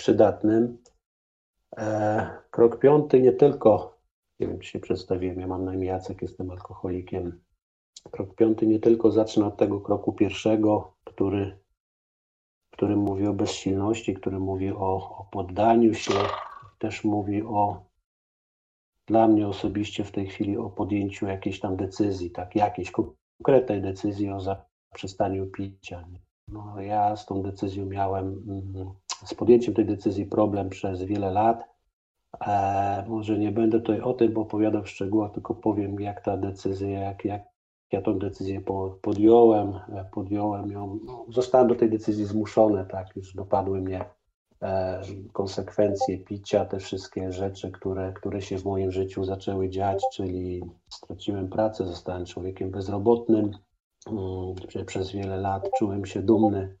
przydatnym. E, krok piąty nie tylko, nie wiem czy się przedstawiłem, ja mam na imię Jacek, jestem alkoholikiem. Krok piąty nie tylko zacznę od tego kroku pierwszego, który, który mówi o bezsilności, który mówi o, o poddaniu się, też mówi o dla mnie osobiście w tej chwili o podjęciu jakiejś tam decyzji, tak, jakiejś konkretnej decyzji o zaprzestaniu picia. No, ja z tą decyzją miałem, mm, z podjęciem tej decyzji problem przez wiele lat. E, może nie będę tutaj o tym opowiadał w szczegółach, tylko powiem, jak ta decyzja, jak, jak ja tą decyzję podjąłem, e, podjąłem ją, no, zostałem do tej decyzji zmuszony, tak, już dopadły mnie e, konsekwencje picia, te wszystkie rzeczy, które, które się w moim życiu zaczęły dziać, czyli straciłem pracę, zostałem człowiekiem bezrobotnym, mm, przez wiele lat czułem się dumny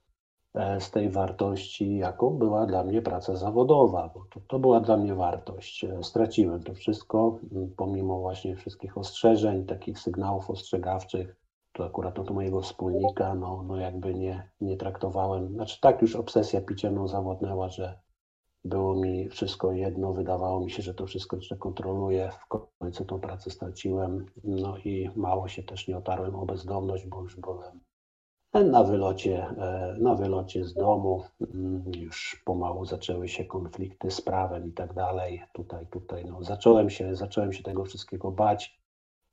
z tej wartości, jaką była dla mnie praca zawodowa, bo to, to była dla mnie wartość. E, straciłem to wszystko, pomimo właśnie wszystkich ostrzeżeń, takich sygnałów ostrzegawczych, to akurat to mojego wspólnika, no, no jakby nie, nie traktowałem, znaczy tak już obsesja picia mną zawodnęła, że było mi wszystko jedno, wydawało mi się, że to wszystko jeszcze kontroluję, w końcu tą pracę straciłem, no i mało się też nie otarłem o bezdomność, bo już byłem na wylocie, e, na wylocie z domu mm, już pomału zaczęły się konflikty z prawem i tak dalej. Tutaj, tutaj no, zacząłem, się, zacząłem się tego wszystkiego bać.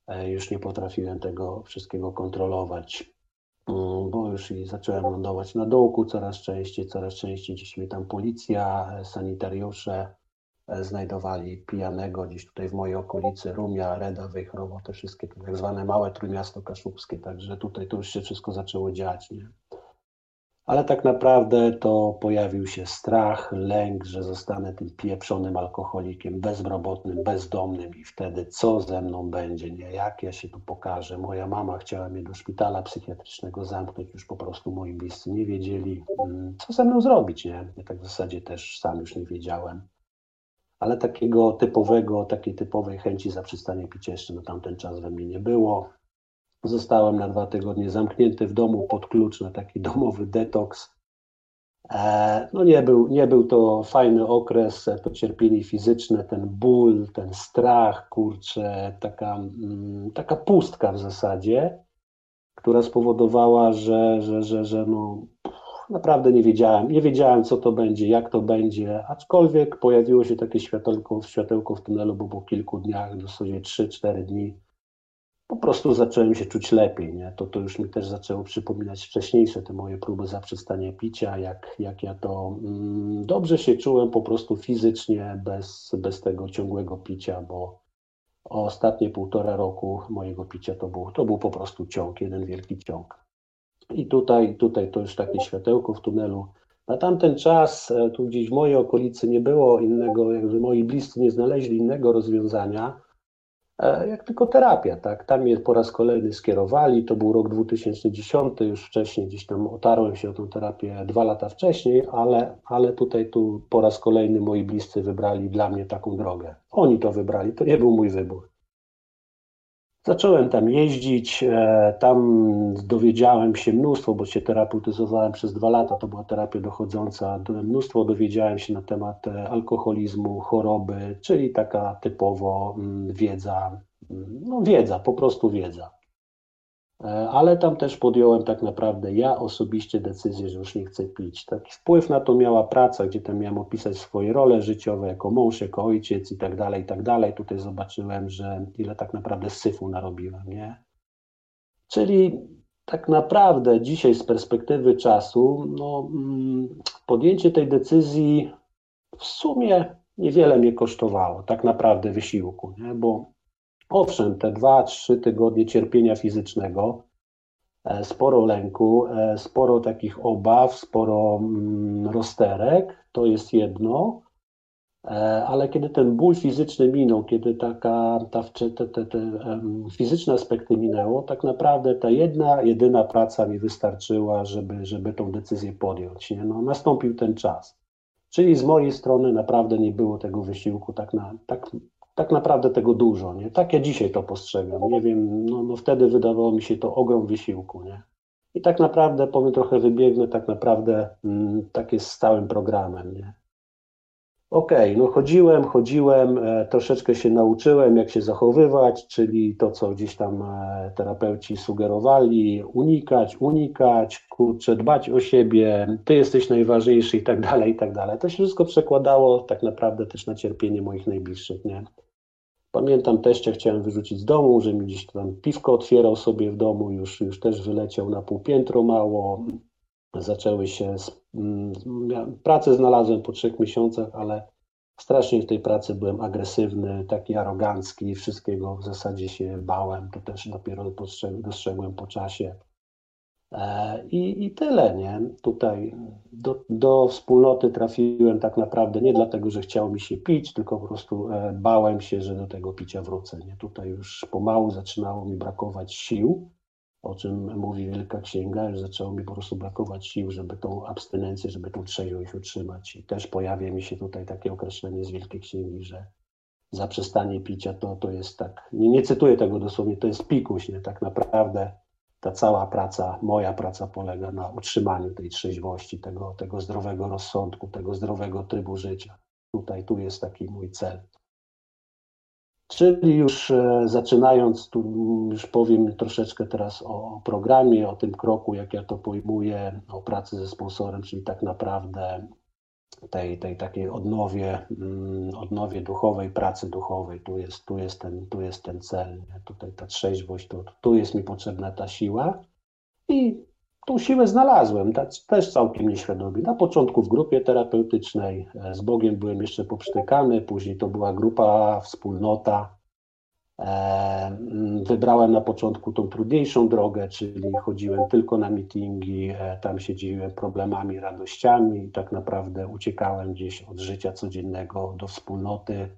E, już nie potrafiłem tego wszystkiego kontrolować, mm, bo już i zacząłem lądować na dołku coraz częściej, coraz częściej gdzieś mnie tam policja, e, sanitariusze znajdowali pijanego gdzieś tutaj w mojej okolicy, Rumia, Reda, Wejchrowo, te wszystkie tak zwane małe trójmiasto kaszubskie, także tutaj to już się wszystko zaczęło dziać, nie? Ale tak naprawdę to pojawił się strach, lęk, że zostanę tym pieprzonym alkoholikiem, bezrobotnym, bezdomnym i wtedy co ze mną będzie, nie? Jak ja się tu pokażę? Moja mama chciała mnie do szpitala psychiatrycznego zamknąć, już po prostu moi bliscy nie wiedzieli, mm, co ze mną zrobić, nie? Ja tak w zasadzie też sam już nie wiedziałem ale takiego typowego, takiej typowej chęci zaprzestania picia jeszcze na tamten czas we mnie nie było. Zostałem na dwa tygodnie zamknięty w domu pod klucz na taki domowy detoks. E, no nie był, nie był to fajny okres, to cierpienie fizyczne, ten ból, ten strach, kurczę, taka, mm, taka pustka w zasadzie, która spowodowała, że, że, że, że no, naprawdę nie wiedziałem. Nie wiedziałem, co to będzie, jak to będzie, aczkolwiek pojawiło się takie światełko, światełko w tunelu, bo po kilku dniach, dosłownie 3-4 dni, po prostu zacząłem się czuć lepiej. Nie? To, to już mi też zaczęło przypominać wcześniejsze te moje próby zaprzestania picia, jak, jak ja to mm, dobrze się czułem po prostu fizycznie, bez, bez tego ciągłego picia, bo ostatnie półtora roku mojego picia to był, to był po prostu ciąg, jeden wielki ciąg. I tutaj, tutaj to już takie światełko w tunelu. Na tamten czas, e, tu gdzieś w mojej okolicy nie było innego, jakby moi bliscy nie znaleźli innego rozwiązania, e, jak tylko terapia, tak. Tam mnie po raz kolejny skierowali, to był rok 2010, już wcześniej gdzieś tam otarłem się o tę terapię dwa lata wcześniej, ale, ale tutaj tu po raz kolejny moi bliscy wybrali dla mnie taką drogę. Oni to wybrali, to nie był mój wybór. Zacząłem tam jeździć, e, tam dowiedziałem się mnóstwo, bo się terapeutyzowałem przez dwa lata, to była terapia dochodząca, mnóstwo dowiedziałem się na temat e, alkoholizmu, choroby, czyli taka typowo mm, wiedza, mm, no wiedza, po prostu wiedza. E, ale tam też podjąłem tak naprawdę ja osobiście decyzję, że już nie chcę pić. Taki wpływ na to miała praca, gdzie tam miałem opisać swoje role życiowe jako mąż, jako ojciec i tak dalej, i tak dalej. Tutaj zobaczyłem, że ile tak naprawdę syfu narobiłem, nie? Czyli tak naprawdę dzisiaj z perspektywy czasu, no, mm, podjęcie tej decyzji w sumie niewiele mnie kosztowało, tak naprawdę wysiłku, nie? bo Owszem, te dwa, trzy tygodnie cierpienia fizycznego, e, sporo lęku, e, sporo takich obaw, sporo mm, rozterek, to jest jedno, e, ale kiedy ten ból fizyczny minął, kiedy taka, ta, te, te, te fizyczne aspekty minęło, tak naprawdę ta jedna, jedyna praca mi wystarczyła, żeby, żeby tą decyzję podjąć. Nie? No, nastąpił ten czas. Czyli z mojej strony naprawdę nie było tego wysiłku tak, na, tak tak naprawdę tego dużo, nie? Tak ja dzisiaj to postrzegam, nie wiem, no, no wtedy wydawało mi się to ogrom wysiłku, nie? I tak naprawdę, powiem trochę wybiegnę, tak naprawdę mm, tak jest stałym programem, nie? Okej, okay, no chodziłem, chodziłem, e, troszeczkę się nauczyłem, jak się zachowywać, czyli to, co gdzieś tam e, terapeuci sugerowali, unikać, unikać, kurczę, dbać o siebie, ty jesteś najważniejszy i tak dalej, i tak dalej. To się wszystko przekładało tak naprawdę też na cierpienie moich najbliższych, nie? Pamiętam teścia chciałem wyrzucić z domu, że mi gdzieś tam piwko otwierał sobie w domu, już, już też wyleciał na półpiętro mało, zaczęły się. Mm, pracę znalazłem po trzech miesiącach, ale strasznie w tej pracy byłem agresywny, taki arogancki, wszystkiego w zasadzie się bałem. To też dopiero dostrzegłem po czasie. E, I, I tyle, nie? Tutaj do, do wspólnoty trafiłem tak naprawdę nie dlatego, że chciało mi się pić, tylko po prostu e, bałem się, że do tego picia wrócę. Nie? Tutaj już pomału zaczynało mi brakować sił o czym mówi Wielka Księga, że zaczęło mi po prostu brakować sił, żeby tą abstynencję, żeby tą trzeźwość utrzymać. I też pojawia mi się tutaj takie określenie z Wielkiej Księgi, że zaprzestanie picia to, to jest tak, nie, nie cytuję tego dosłownie, to jest pikuś, nie? Tak naprawdę ta cała praca, moja praca polega na utrzymaniu tej trzeźwości, tego, tego zdrowego rozsądku, tego zdrowego trybu życia. Tutaj, tu jest taki mój cel. Czyli już e, zaczynając, tu już powiem troszeczkę teraz o programie, o tym kroku, jak ja to pojmuję, o pracy ze sponsorem, czyli tak naprawdę tej, tej takiej odnowie, mm, odnowie duchowej, pracy duchowej. Tu jest, tu jest, ten, tu jest ten cel, nie? tutaj ta trzeźwość, tu, tu jest mi potrzebna ta siła i tą siłę znalazłem, też całkiem nieświadomie. Na początku w grupie terapeutycznej, e, z Bogiem byłem jeszcze poprztykany, później to była grupa, wspólnota. Mm, wybrałem na początku tą trudniejszą drogę, czyli chodziłem tylko na meetingi, e, tam się dzieliłem problemami, radościami i tak naprawdę uciekałem gdzieś od życia codziennego do wspólnoty,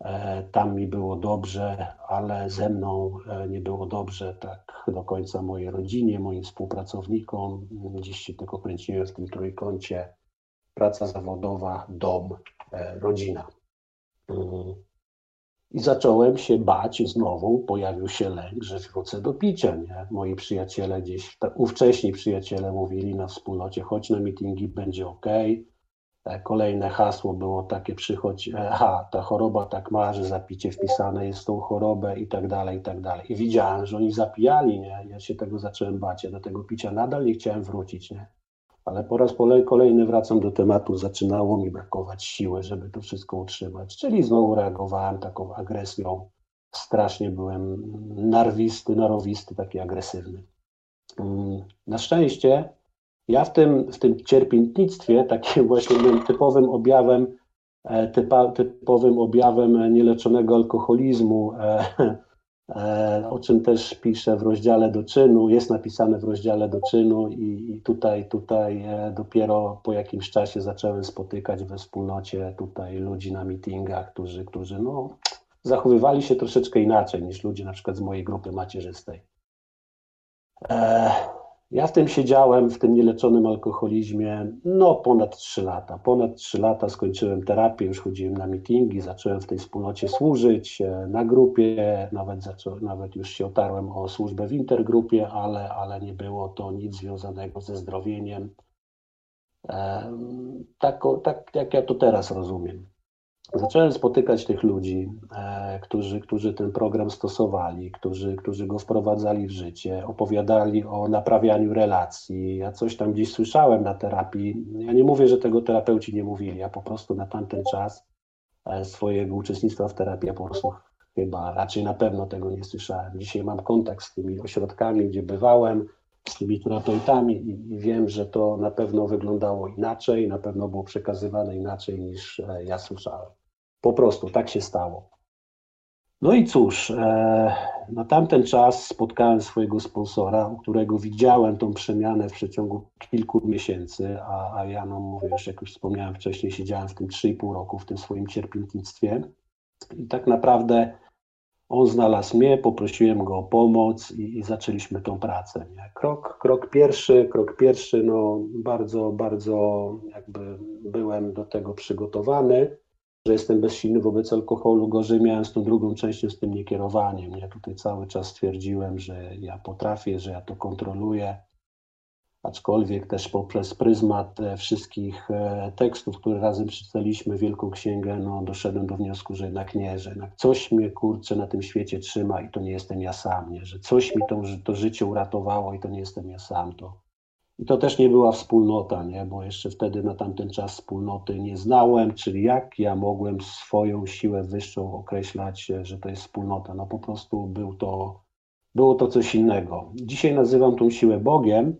E, tam mi było dobrze, ale ze mną e, nie było dobrze tak do końca mojej rodzinie, moim współpracownikom. Gdzieś się tylko kręciłem w tym trójkącie. Praca zawodowa, dom, rodzina. I zacząłem się bać znowu, pojawił się lęk, że wrócę do picia. Nie? Moi przyjaciele gdzieś, ówcześni przyjaciele mówili na wspólnocie, chodź na meetingi, będzie ok E, kolejne hasło było takie, przychodź, e, aha, ta choroba tak ma, że zapicie wpisane jest tą chorobę i tak dalej, i tak dalej. I widziałem, że oni zapijali, nie? Ja się tego zacząłem bać, ja do tego picia nadal nie chciałem wrócić, nie? Ale po raz kolejny wracam do tematu, zaczynało mi brakować siły, żeby to wszystko utrzymać. Czyli znowu reagowałem taką agresją. Strasznie byłem narwisty, narowisty, taki agresywny. Mm, na szczęście ja w tym, w tym cierpiętnictwie, takim właśnie typowym objawem, e, typa, typowym objawem nieleczonego alkoholizmu, e, o czym też piszę w rozdziale do czynu, jest napisane w rozdziale do czynu i, i tutaj, tutaj dopiero po jakimś czasie zacząłem spotykać we wspólnocie tutaj ludzi na meetingach, którzy, którzy no, zachowywali się troszeczkę inaczej niż ludzie na przykład z mojej grupy macierzystej. Ja w tym siedziałem, w tym nieleczonym alkoholizmie, no ponad 3 lata. Ponad 3 lata skończyłem terapię, już chodziłem na meetingi, zacząłem w tej wspólnocie służyć, e, na grupie, nawet, nawet już się otarłem o służbę w intergrupie, ale, ale nie było to nic związanego ze zdrowieniem. E, tak, tak jak ja to teraz rozumiem. Zacząłem spotykać tych ludzi, e, którzy, którzy ten program stosowali, którzy, którzy go wprowadzali w życie, opowiadali o naprawianiu relacji. Ja coś tam gdzieś słyszałem na terapii. Ja nie mówię, że tego terapeuci nie mówili. Ja po prostu na tamten czas e, swojego uczestnictwa w terapii, ja po prostu chyba raczej na pewno tego nie słyszałem. Dzisiaj mam kontakt z tymi ośrodkami, gdzie bywałem, z tymi terapeutami i, i wiem, że to na pewno wyglądało inaczej, na pewno było przekazywane inaczej niż e, ja słyszałem. Po prostu tak się stało. No i cóż, e, na tamten czas spotkałem swojego sponsora, u którego widziałem tą przemianę w przeciągu kilku miesięcy, a, a ja, no mówię, już jak już wspomniałem wcześniej, siedziałem w tym 3,5 roku, w tym swoim cierpiętnictwie. I tak naprawdę on znalazł mnie, poprosiłem go o pomoc i, i zaczęliśmy tą pracę. Nie? Krok, krok pierwszy, krok pierwszy, no bardzo, bardzo jakby byłem do tego przygotowany że jestem bezsilny wobec alkoholu, gorzej miałem z tą drugą częścią, z tym niekierowaniem. Ja tutaj cały czas twierdziłem, że ja potrafię, że ja to kontroluję. Aczkolwiek też poprzez pryzmat e, wszystkich e, tekstów, które razem przeczytaliśmy, Wielką Księgę, no, doszedłem do wniosku, że jednak nie, że jednak coś mnie, kurczę, na tym świecie trzyma i to nie jestem ja sam, nie? że coś mi to, to życie uratowało i to nie jestem ja sam. To, I to też nie była wspólnota, nie? bo jeszcze wtedy na tamten czas wspólnoty nie znałem, czyli jak ja mogłem swoją siłę wyższą określać, że to jest wspólnota. No po prostu był to, było to coś innego. Dzisiaj nazywam tą siłę Bogiem,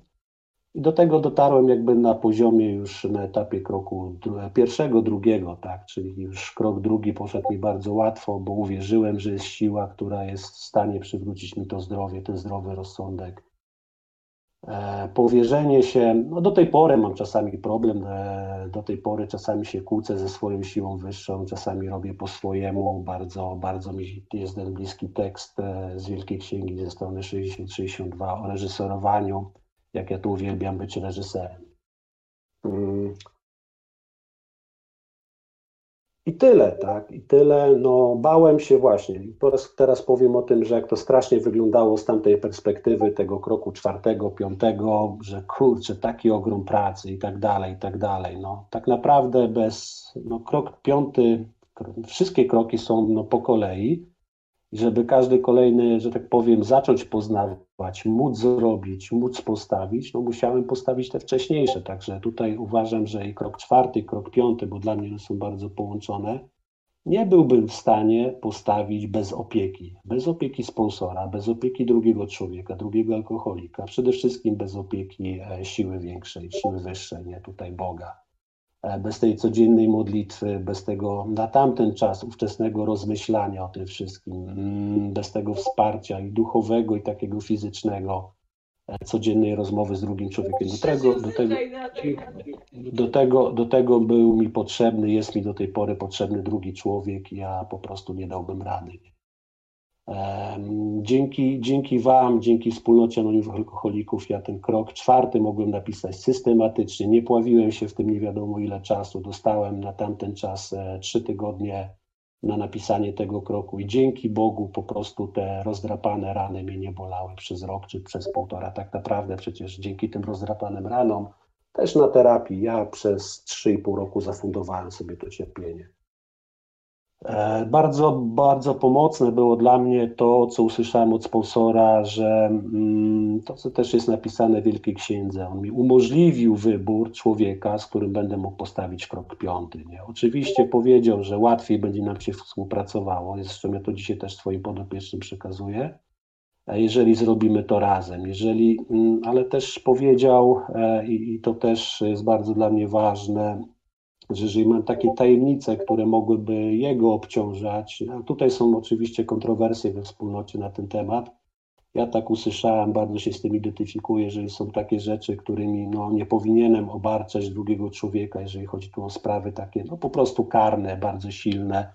i do tego dotarłem jakby na poziomie już na etapie kroku pierwszego, drugiego, tak, czyli już krok drugi poszedł mi bardzo łatwo, bo uwierzyłem, że jest siła, która jest w stanie przywrócić mi to zdrowie, ten zdrowy rozsądek. E, powierzenie się, no do tej pory mam czasami problem, e, do tej pory czasami się kłócę ze swoją siłą wyższą, czasami robię po swojemu, bardzo, bardzo mi jest ten bliski tekst e, z Wielkiej Księgi ze strony 60-62 o reżyserowaniu, jak ja tu uwielbiam być reżyserem. Mm. I tyle, tak, i tyle. No, bałem się właśnie. Teraz, teraz powiem o tym, że jak to strasznie wyglądało z tamtej perspektywy tego kroku czwartego, piątego, że kurczę, taki ogrom pracy i tak dalej, i tak dalej. No, tak naprawdę bez, no, krok piąty, wszystkie kroki są no, po kolei, żeby każdy kolejny, że tak powiem, zacząć poznawać, móc zrobić, móc postawić, no musiałem postawić te wcześniejsze. Także tutaj uważam, że i krok czwarty, i krok piąty, bo dla mnie one są bardzo połączone, nie byłbym w stanie postawić bez opieki. Bez opieki sponsora, bez opieki drugiego człowieka, drugiego alkoholika, przede wszystkim bez opieki e, siły większej, siły wyższej, nie tutaj Boga. E, bez tej codziennej modlitwy, bez tego na tamten czas ówczesnego rozmyślania o tym wszystkim, mm, bez tego wsparcia i duchowego, i takiego fizycznego, e, codziennej rozmowy z drugim człowiekiem. Do tego, do tego, do tego, do tego był mi potrzebny, jest mi do tej pory potrzebny drugi człowiek, ja po prostu nie dałbym rady. Dzięki, dzięki Wam, dzięki wspólnocie anonimowych alkoholików, ja ten krok czwarty mogłem napisać systematycznie. Nie pławiłem się w tym nie wiadomo ile czasu. Dostałem na tamten czas e, trzy tygodnie na napisanie tego kroku i dzięki Bogu po prostu te rozdrapane rany mnie nie bolały przez rok czy przez półtora. Tak naprawdę przecież dzięki tym rozdrapanym ranom też na terapii ja przez 3,5 roku zafundowałem sobie to cierpienie. E, bardzo, bardzo pomocne było dla mnie to, co usłyszałem od sponsora, że mm, to, co też jest napisane w Wielkiej Księdze, on mi umożliwił wybór człowieka, z którym będę mógł postawić krok piąty. Nie? Oczywiście powiedział, że łatwiej będzie nam się współpracowało, zresztą ja to dzisiaj też swoim podopiecznym przekazuję, e, jeżeli zrobimy to razem. Jeżeli, mm, ale też powiedział, e, i to też jest bardzo dla mnie ważne, że mam takie tajemnice, które mogłyby jego obciążać, a tutaj są oczywiście kontrowersje we wspólnocie na ten temat. Ja tak usłyszałem, bardzo się z tym identyfikuję, jeżeli są takie rzeczy, którymi no, nie powinienem obarczać drugiego człowieka, jeżeli chodzi tu o sprawy takie no, po prostu karne, bardzo silne,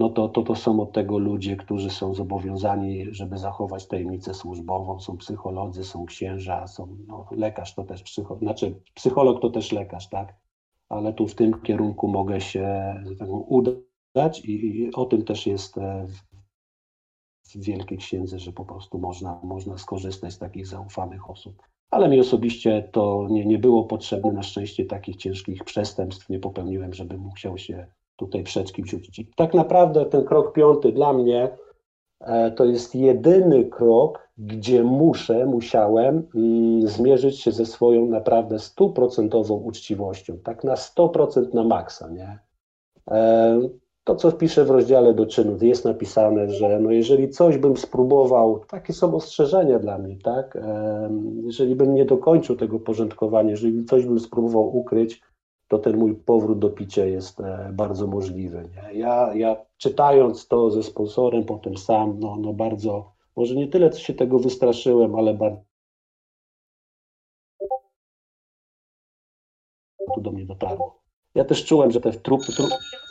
no to, to, to są od tego ludzie, którzy są zobowiązani, żeby zachować tajemnicę służbową. Są psycholodzy, są księża, są no, lekarz to też psycholog, znaczy psycholog to też lekarz, tak? Ale tu w tym kierunku mogę się tak udać i, i o tym też jest e, w Wielkiej Księdze, że po prostu można, można skorzystać z takich zaufanych osób. Ale mi osobiście to nie, nie było potrzebne. Na szczęście takich ciężkich przestępstw nie popełniłem, żebym musiał się tutaj przed kimś uczyć. tak naprawdę ten krok piąty dla mnie to jest jedyny krok, gdzie muszę, musiałem zmierzyć się ze swoją naprawdę stuprocentową uczciwością, tak na 100% na maksa, nie? E, to, co piszę w rozdziale do czynów, jest napisane, że no jeżeli coś bym spróbował, takie są ostrzeżenia dla mnie, tak? E, jeżeli bym nie dokończył tego porządkowania, jeżeli coś bym spróbował ukryć, to ten mój powrót do picia jest e, bardzo możliwy. Nie? Ja, ja czytając to ze sponsorem, potem sam, no, no bardzo, może nie tyle się tego wystraszyłem, ale bardzo tu do mnie dotarło. Ja też czułem, że te trupy, trup,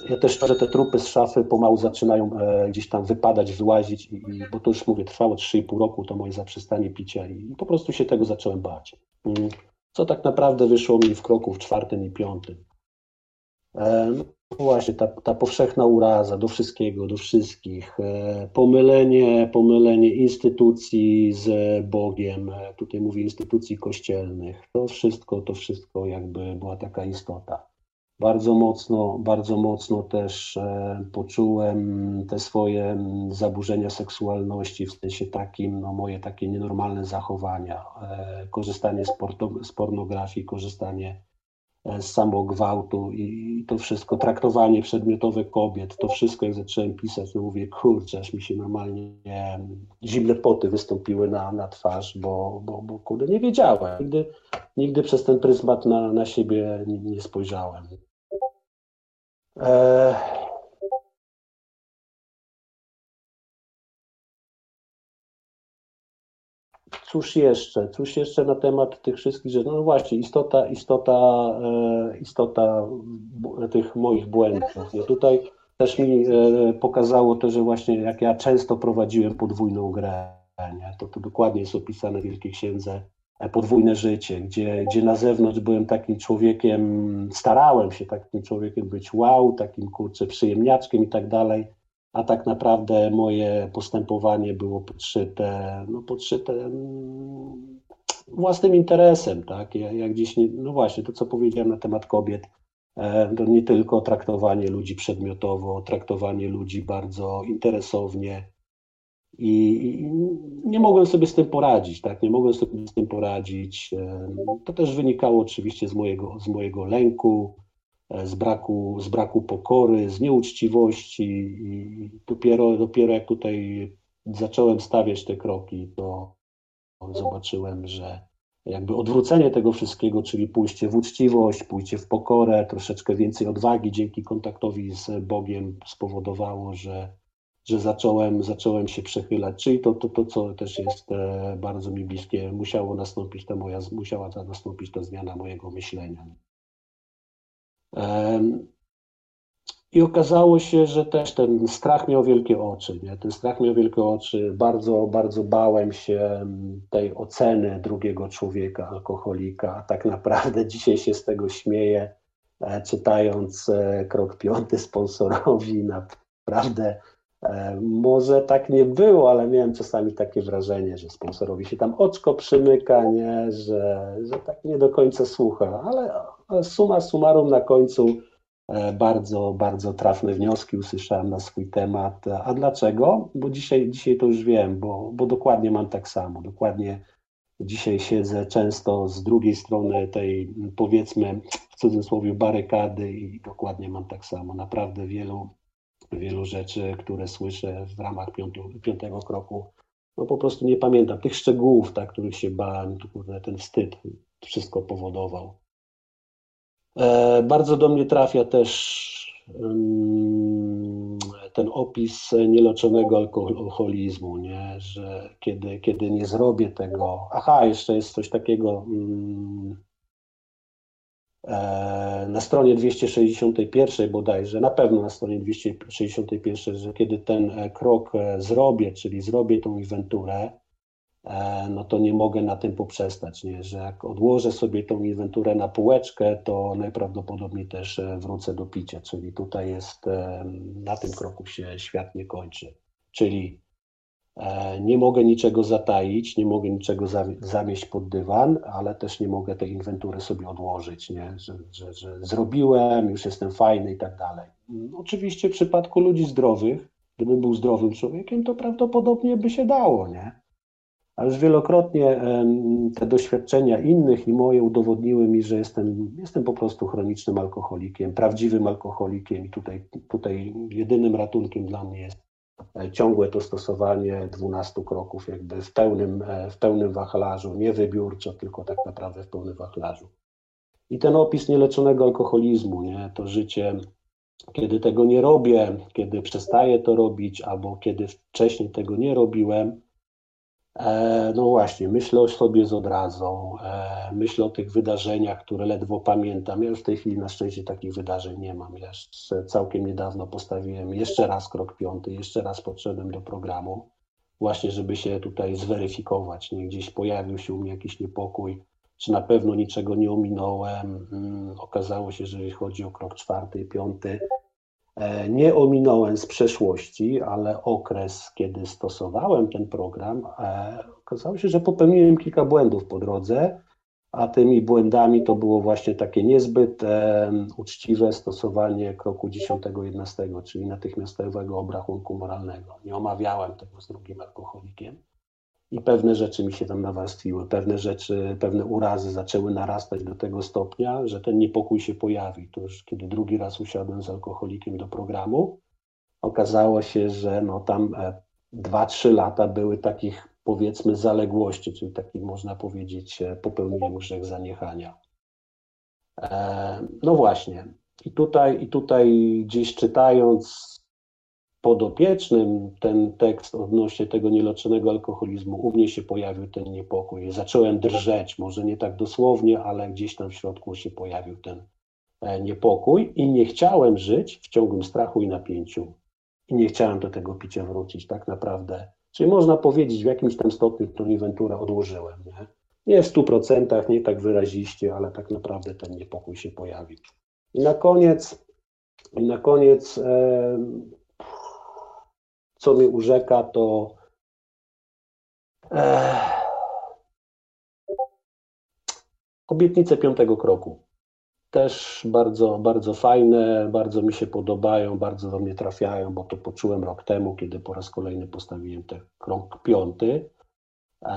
ja też że te trupy z szafy pomału zaczynają e, gdzieś tam wypadać, wyłazić, i, i, bo to już mówię, trwało 3,5 roku to moje zaprzestanie picia i, i po prostu się tego zacząłem bać. Mm co tak naprawdę wyszło mi w kroku w czwartym i piątym. właśnie ta, ta powszechna uraza do wszystkiego, do wszystkich, e, pomylenie, pomylenie instytucji z Bogiem, e, tutaj mówię instytucji kościelnych, to wszystko, to wszystko jakby była taka istota. Bardzo mocno, bardzo mocno też e, poczułem te swoje zaburzenia seksualności, w sensie takim, no moje takie nienormalne zachowania, korzystanie z, porto, z pornografii, korzystanie z samogwałtu i to wszystko, traktowanie przedmiotowe kobiet, to wszystko jak zacząłem pisać, no mówię, kurczę, aż mi się normalnie nie, zimne poty wystąpiły na, na twarz, bo, bo, bo kurde, nie wiedziałem. Nigdy, nigdy przez ten pryzmat na, na siebie nie, nie spojrzałem. E, Cóż jeszcze? Cóż jeszcze na temat tych wszystkich rzeczy? No właśnie, istota, istota, e, istota tych moich błędów. No tutaj też mi e, pokazało to, że właśnie jak ja często prowadziłem podwójną grę, nie? To, to dokładnie jest opisane w Wielkiej Księdze podwójne życie, gdzie, gdzie na zewnątrz byłem takim człowiekiem, starałem się takim człowiekiem być wow, takim kurczę przyjemniaczkiem i tak dalej, a tak naprawdę moje postępowanie było podszyte, no podszyte mm, własnym interesem, tak? Jak dziś, nie, no właśnie, to co powiedziałem na temat kobiet, e, to nie tylko traktowanie ludzi przedmiotowo, traktowanie ludzi bardzo interesownie i, nie mogłem sobie z tym poradzić, tak? Nie mogłem sobie z tym poradzić. E, to też wynikało oczywiście z mojego, z mojego lęku, E, z braku, z braku pokory, z nieuczciwości i dopiero, dopiero jak tutaj zacząłem stawiać te kroki, to zobaczyłem, że jakby odwrócenie tego wszystkiego, czyli pójście w uczciwość, pójście w pokorę, troszeczkę więcej odwagi dzięki kontaktowi z Bogiem spowodowało, że, że zacząłem, zacząłem się przechylać. Czyli to, to, to, co też jest e, bardzo mi bliskie, musiało nastąpić ta moja, musiała ta nastąpić ta zmiana mojego myślenia. I okazało się, że też ten strach miał wielkie oczy. Nie? Ten strach miał wielkie oczy. Bardzo, bardzo bałem się tej oceny drugiego człowieka, alkoholika. Tak naprawdę dzisiaj się z tego śmieję, e, czytając e, krok piąty sponsorowi. Naprawdę może tak nie było, ale miałem czasami takie wrażenie, że sponsorowi się tam oczko przymyka, nie? Że, że tak nie do końca słucha, ale suma summarum na końcu e, bardzo, bardzo trafne wnioski usłyszałem na swój temat. A dlaczego? Bo dzisiaj, dzisiaj to już wiem, bo, bo dokładnie mam tak samo. Dokładnie dzisiaj siedzę często z drugiej strony tej, powiedzmy, w cudzysłowie, barykady i dokładnie mam tak samo. Naprawdę wielu, wielu rzeczy, które słyszę w ramach piątu, piątego kroku, no po prostu nie pamiętam tych szczegółów, tak, których się bałem, ten wstyd wszystko powodował. E, bardzo do mnie trafia też ten opis nieleczonego alkoholizmu, nie? że kiedy, kiedy nie zrobię tego. Aha, jeszcze jest coś takiego e, na stronie 261 bodajże, na pewno na stronie 261, że kiedy ten e, krok zrobię, czyli zrobię tą inwenturę, E, no to nie mogę na tym poprzestać, nie? że jak odłożę sobie tą inwenturę na półeczkę, to najprawdopodobniej też e, wrócę do picia, czyli tutaj jest, e, na tym kroku się świat nie kończy, czyli nie mogę niczego zataić, nie mogę niczego zamieść pod dywan, ale też nie mogę tej inwentury sobie odłożyć, nie? Że, że, że zrobiłem, już jestem fajny i tak dalej. Oczywiście w przypadku ludzi zdrowych, gdybym był zdrowym człowiekiem, to prawdopodobnie by się dało, nie? a już wielokrotnie te doświadczenia innych i moje udowodniły mi, że jestem, jestem po prostu chronicznym alkoholikiem, prawdziwym alkoholikiem i tutaj, tutaj jedynym ratunkiem dla mnie jest e, ciągłe to stosowanie 12 kroków jakby w pełnym, e, w pełnym wachlarzu, nie wybiórczo, tylko tak naprawdę w pełnym wachlarzu. I ten opis nieleczonego alkoholizmu, nie, to życie, kiedy tego nie robię, kiedy przestaję to robić, albo kiedy wcześniej tego nie robiłem, E, no właśnie, myślę o sobie z odrazą, e, myślę o tych wydarzeniach, które ledwo pamiętam. Ja już w tej chwili na szczęście takich wydarzeń nie mam. Ja całkiem niedawno postawiłem jeszcze raz krok piąty, jeszcze raz podszedłem do programu, właśnie żeby się tutaj zweryfikować. Nie? Gdzieś pojawił się u mnie jakiś niepokój, czy na pewno niczego nie ominąłem. Mm, okazało się, że jeśli chodzi o krok czwarty i piąty, E, nie ominąłem z przeszłości, ale okres, kiedy stosowałem ten program, e, okazało się, że popełniłem kilka błędów po drodze, a tymi błędami to było właśnie takie niezbyt uczciwe stosowanie kroku 10-11, czyli natychmiastowego obrachunku moralnego. Nie omawiałem tego z drugim alkoholikiem i pewne rzeczy mi się tam nawarstwiły, pewne rzeczy, pewne urazy zaczęły narastać do tego stopnia, że ten niepokój się pojawił. To już kiedy drugi raz usiadłem z alkoholikiem do programu, okazało się, że no tam 2-3 e, lata były takich powiedzmy zaległości, czyli taki można powiedzieć e, popełniłem grzech zaniechania. E, no właśnie. I tutaj, I tutaj gdzieś czytając podopiecznym ten tekst odnośnie tego nieleczonego alkoholizmu, u mnie się pojawił ten niepokój. Zacząłem drżeć, może nie tak dosłownie, ale gdzieś tam w środku się pojawił ten e, niepokój i nie chciałem żyć w ciągłym strachu i napięciu. I nie chciałem do tego picia wrócić, tak naprawdę. Czyli można powiedzieć, w jakimś tam stopniu inwenturę odłożyłem. Nie, nie w stu procentach, nie tak wyraziście, ale tak naprawdę ten niepokój się pojawił. I na koniec, i na koniec e, co mnie urzeka, to e, obietnice piątego kroku. Też bardzo, bardzo fajne, bardzo mi się podobają, bardzo do mnie trafiają, bo to poczułem rok temu, kiedy po raz kolejny postawiłem ten krok piąty. E,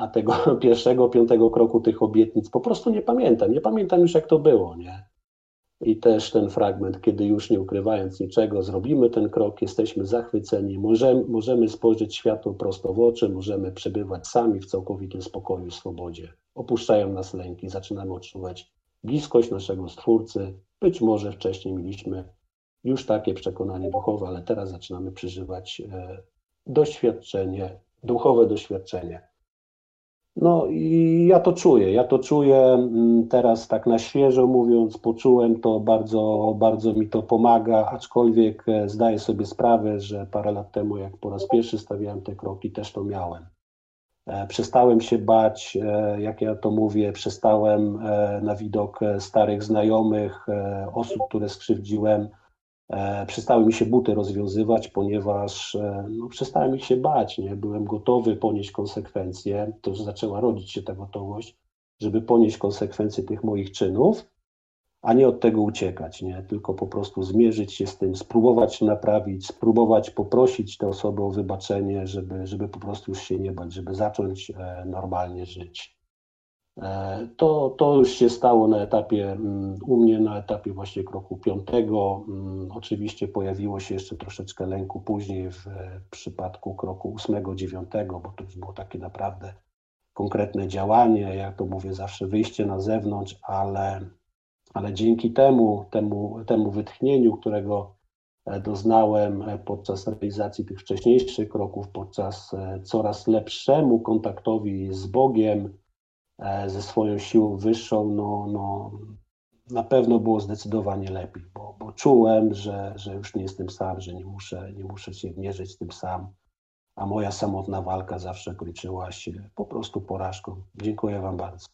a tego pierwszego, piątego kroku tych obietnic po prostu nie pamiętam. Nie pamiętam już, jak to było. Nie? I też ten fragment, kiedy już nie ukrywając niczego, zrobimy ten krok, jesteśmy zachwyceni, możemy, możemy spojrzeć światu prosto w oczy, możemy przebywać sami w całkowitym spokoju i swobodzie. Opuszczają nas lęki, zaczynamy odczuwać bliskość naszego Stwórcy. Być może wcześniej mieliśmy już takie przekonanie duchowe, ale teraz zaczynamy przeżywać e, doświadczenie, duchowe doświadczenie no i ja to czuję, ja to czuję mm, teraz tak na świeżo mówiąc, poczułem to, bardzo, bardzo mi to pomaga, aczkolwiek e, zdaję sobie sprawę, że parę lat temu, jak po raz pierwszy stawiałem te kroki, też to miałem. E, przestałem się bać, e, jak ja to mówię, przestałem na widok starych znajomych, osób, które skrzywdziłem, przestały mi się buty rozwiązywać, ponieważ e, no, przestałem ich się bać. Nie? Byłem gotowy ponieść konsekwencje. To już zaczęła rodzić się ta gotowość, żeby ponieść konsekwencje tych moich czynów, a nie od tego uciekać, nie? tylko po prostu zmierzyć się z tym, spróbować naprawić, spróbować poprosić te osoby o wybaczenie, żeby, żeby po prostu już się nie bać, żeby zacząć e, normalnie żyć. E, to, to już się stało na etapie, mm, u mnie na etapie właśnie kroku piątego. Mm, oczywiście pojawiło się jeszcze troszeczkę lęku później w przypadku kroku ósmego, dziewiątego, bo to już było takie naprawdę konkretne działanie, jak to mówię, zawsze wyjście na zewnątrz, ale, ale dzięki temu, temu, temu wytchnieniu, którego e, doznałem e, podczas realizacji tych wcześniejszych kroków, podczas coraz lepszemu kontaktowi z Bogiem, E, ze swoją siłą wyższą, no, no, na pewno było zdecydowanie lepiej, bo, bo czułem, że, że już nie jestem sam, że nie muszę, nie muszę się mierzyć z tym sam, a moja samotna walka zawsze kończyła się po prostu porażką. Dziękuję Wam bardzo.